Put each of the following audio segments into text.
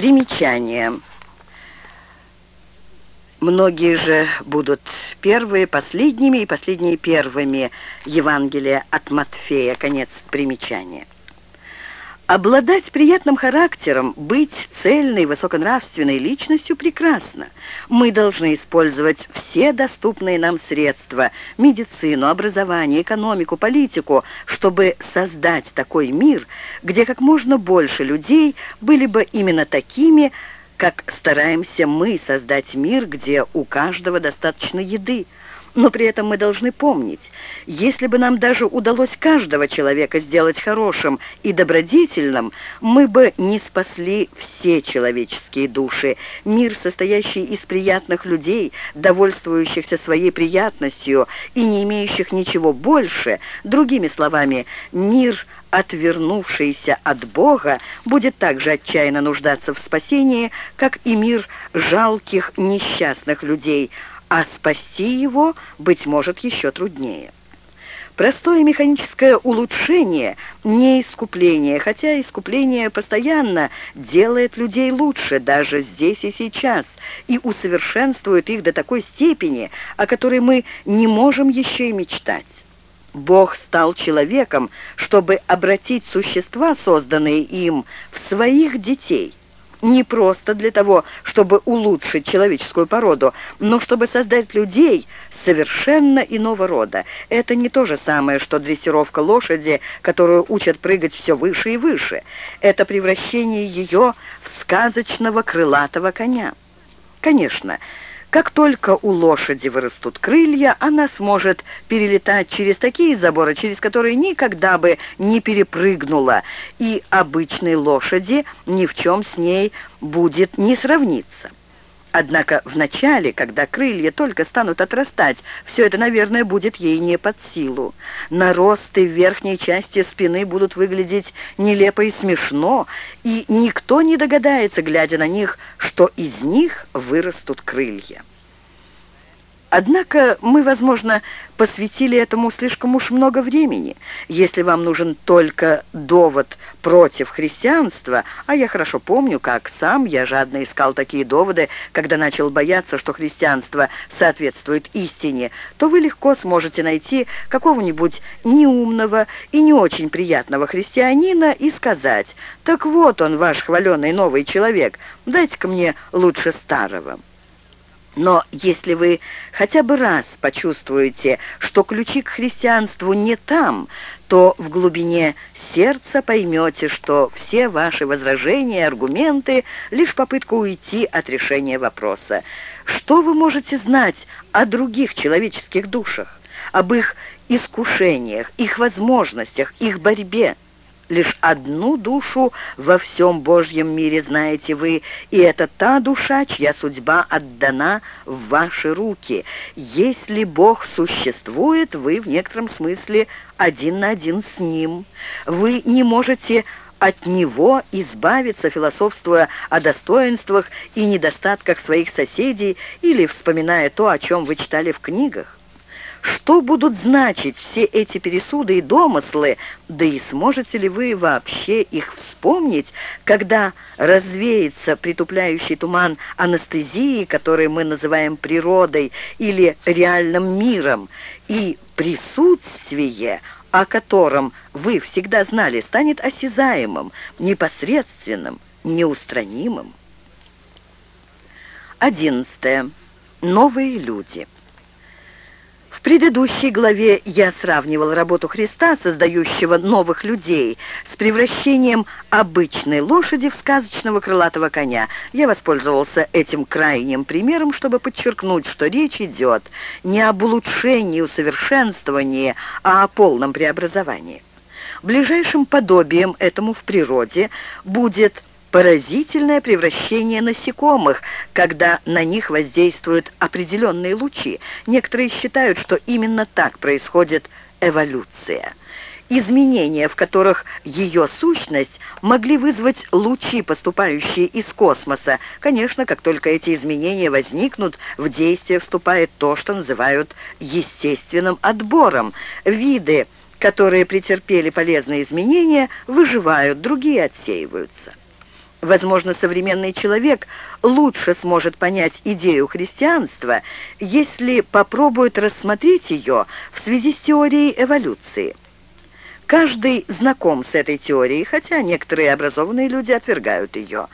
Примечание. Многие же будут первые последними и последние первыми. Евангелие от Матфея. Конец примечания. Обладать приятным характером, быть цельной, высоконравственной личностью прекрасно. Мы должны использовать все доступные нам средства – медицину, образование, экономику, политику, чтобы создать такой мир, где как можно больше людей были бы именно такими, как стараемся мы создать мир, где у каждого достаточно еды – но при этом мы должны помнить, если бы нам даже удалось каждого человека сделать хорошим и добродетельным, мы бы не спасли все человеческие души. Мир, состоящий из приятных людей, довольствующихся своей приятностью и не имеющих ничего больше, другими словами, мир – отвернувшийся от Бога, будет так же отчаянно нуждаться в спасении, как и мир жалких несчастных людей, а спасти его, быть может, еще труднее. Простое механическое улучшение не искупление, хотя искупление постоянно делает людей лучше, даже здесь и сейчас, и усовершенствует их до такой степени, о которой мы не можем еще и мечтать. Бог стал человеком, чтобы обратить существа, созданные им, в своих детей не просто для того, чтобы улучшить человеческую породу, но чтобы создать людей совершенно иного рода. Это не то же самое, что дрессировка лошади, которую учат прыгать все выше и выше. Это превращение ее в сказочного крылатого коня. Конечно, как только у лошади вырастут крылья, она сможет перелетать через такие заборы, через которые никогда бы не перепрыгнула, и обычной лошади ни в чем с ней будет не сравниться. Однако в начале, когда крылья только станут отрастать, все это, наверное, будет ей не под силу. Наросты в верхней части спины будут выглядеть нелепо и смешно, и никто не догадается, глядя на них, что из них вырастут крылья. Однако мы, возможно, посвятили этому слишком уж много времени. Если вам нужен только довод против христианства, а я хорошо помню, как сам я жадно искал такие доводы, когда начал бояться, что христианство соответствует истине, то вы легко сможете найти какого-нибудь неумного и не очень приятного христианина и сказать, «Так вот он, ваш хваленый новый человек, дайте-ка мне лучше старого». Но если вы хотя бы раз почувствуете, что ключи к христианству не там, то в глубине сердца поймете, что все ваши возражения и аргументы — лишь попытка уйти от решения вопроса. Что вы можете знать о других человеческих душах, об их искушениях, их возможностях, их борьбе? Лишь одну душу во всем Божьем мире знаете вы, и это та душа, чья судьба отдана в ваши руки. Если Бог существует, вы в некотором смысле один на один с Ним. Вы не можете от него избавиться, философствуя о достоинствах и недостатках своих соседей или вспоминая то, о чем вы читали в книгах. Что будут значить все эти пересуды и домыслы, да и сможете ли вы вообще их вспомнить, когда развеется притупляющий туман анестезии, который мы называем природой или реальным миром, и присутствие, о котором вы всегда знали, станет осязаемым, непосредственным, неустранимым? Одиннадцатое. Новые люди. В предыдущей главе я сравнивал работу Христа, создающего новых людей, с превращением обычной лошади в сказочного крылатого коня. Я воспользовался этим крайним примером, чтобы подчеркнуть, что речь идет не об улучшении, усовершенствовании, а о полном преобразовании. Ближайшим подобием этому в природе будет поразительное превращение насекомых, когда на них воздействуют определенные лучи. Некоторые считают, что именно так происходит эволюция. Изменения, в которых ее сущность могли вызвать лучи, поступающие из космоса. Конечно, как только эти изменения возникнут, в действие вступает то, что называют естественным отбором. Виды, которые претерпели полезные изменения, выживают, другие отсеиваются. Возможно, современный человек лучше сможет понять идею христианства, если попробует рассмотреть ее в связи с теорией эволюции. Каждый знаком с этой теорией, хотя некоторые образованные люди отвергают ее.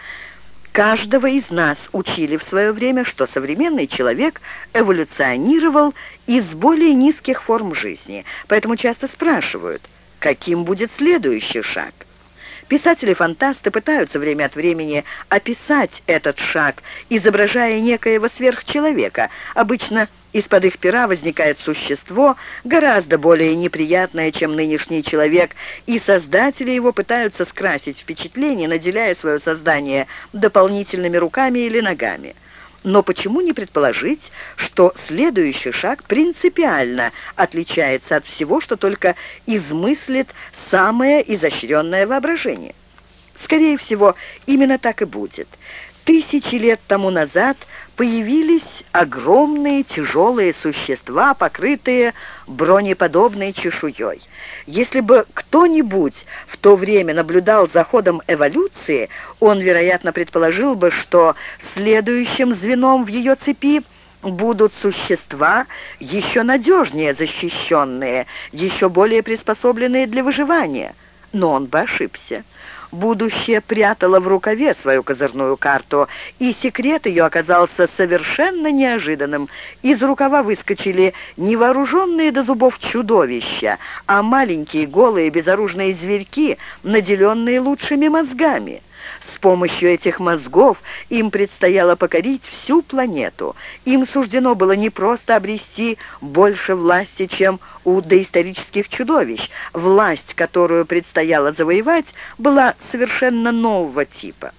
Каждого из нас учили в свое время, что современный человек эволюционировал из более низких форм жизни, поэтому часто спрашивают, каким будет следующий шаг. Писатели-фантасты пытаются время от времени описать этот шаг, изображая некоего сверхчеловека. Обычно из-под их пера возникает существо, гораздо более неприятное, чем нынешний человек, и создатели его пытаются скрасить впечатление, наделяя свое создание дополнительными руками или ногами. Но почему не предположить, что следующий шаг принципиально отличается от всего, что только измыслит самое изощренное воображение? Скорее всего, именно так и будет. Тысячи лет тому назад появились огромные тяжелые существа, покрытые бронеподобной чешуей. Если бы кто-нибудь в то время наблюдал за ходом эволюции, он, вероятно, предположил бы, что следующим звеном в ее цепи будут существа еще надежнее защищенные, еще более приспособленные для выживания. Но он бы ошибся. Будущее прятало в рукаве свою козырную карту, и секрет ее оказался совершенно неожиданным. Из рукава выскочили не вооруженные до зубов чудовища, а маленькие голые безоружные зверьки, наделенные лучшими мозгами. С помощью этих мозгов им предстояло покорить всю планету. Им суждено было не просто обрести больше власти, чем у доисторических чудовищ. Власть, которую предстояло завоевать, была совершенно нового типа.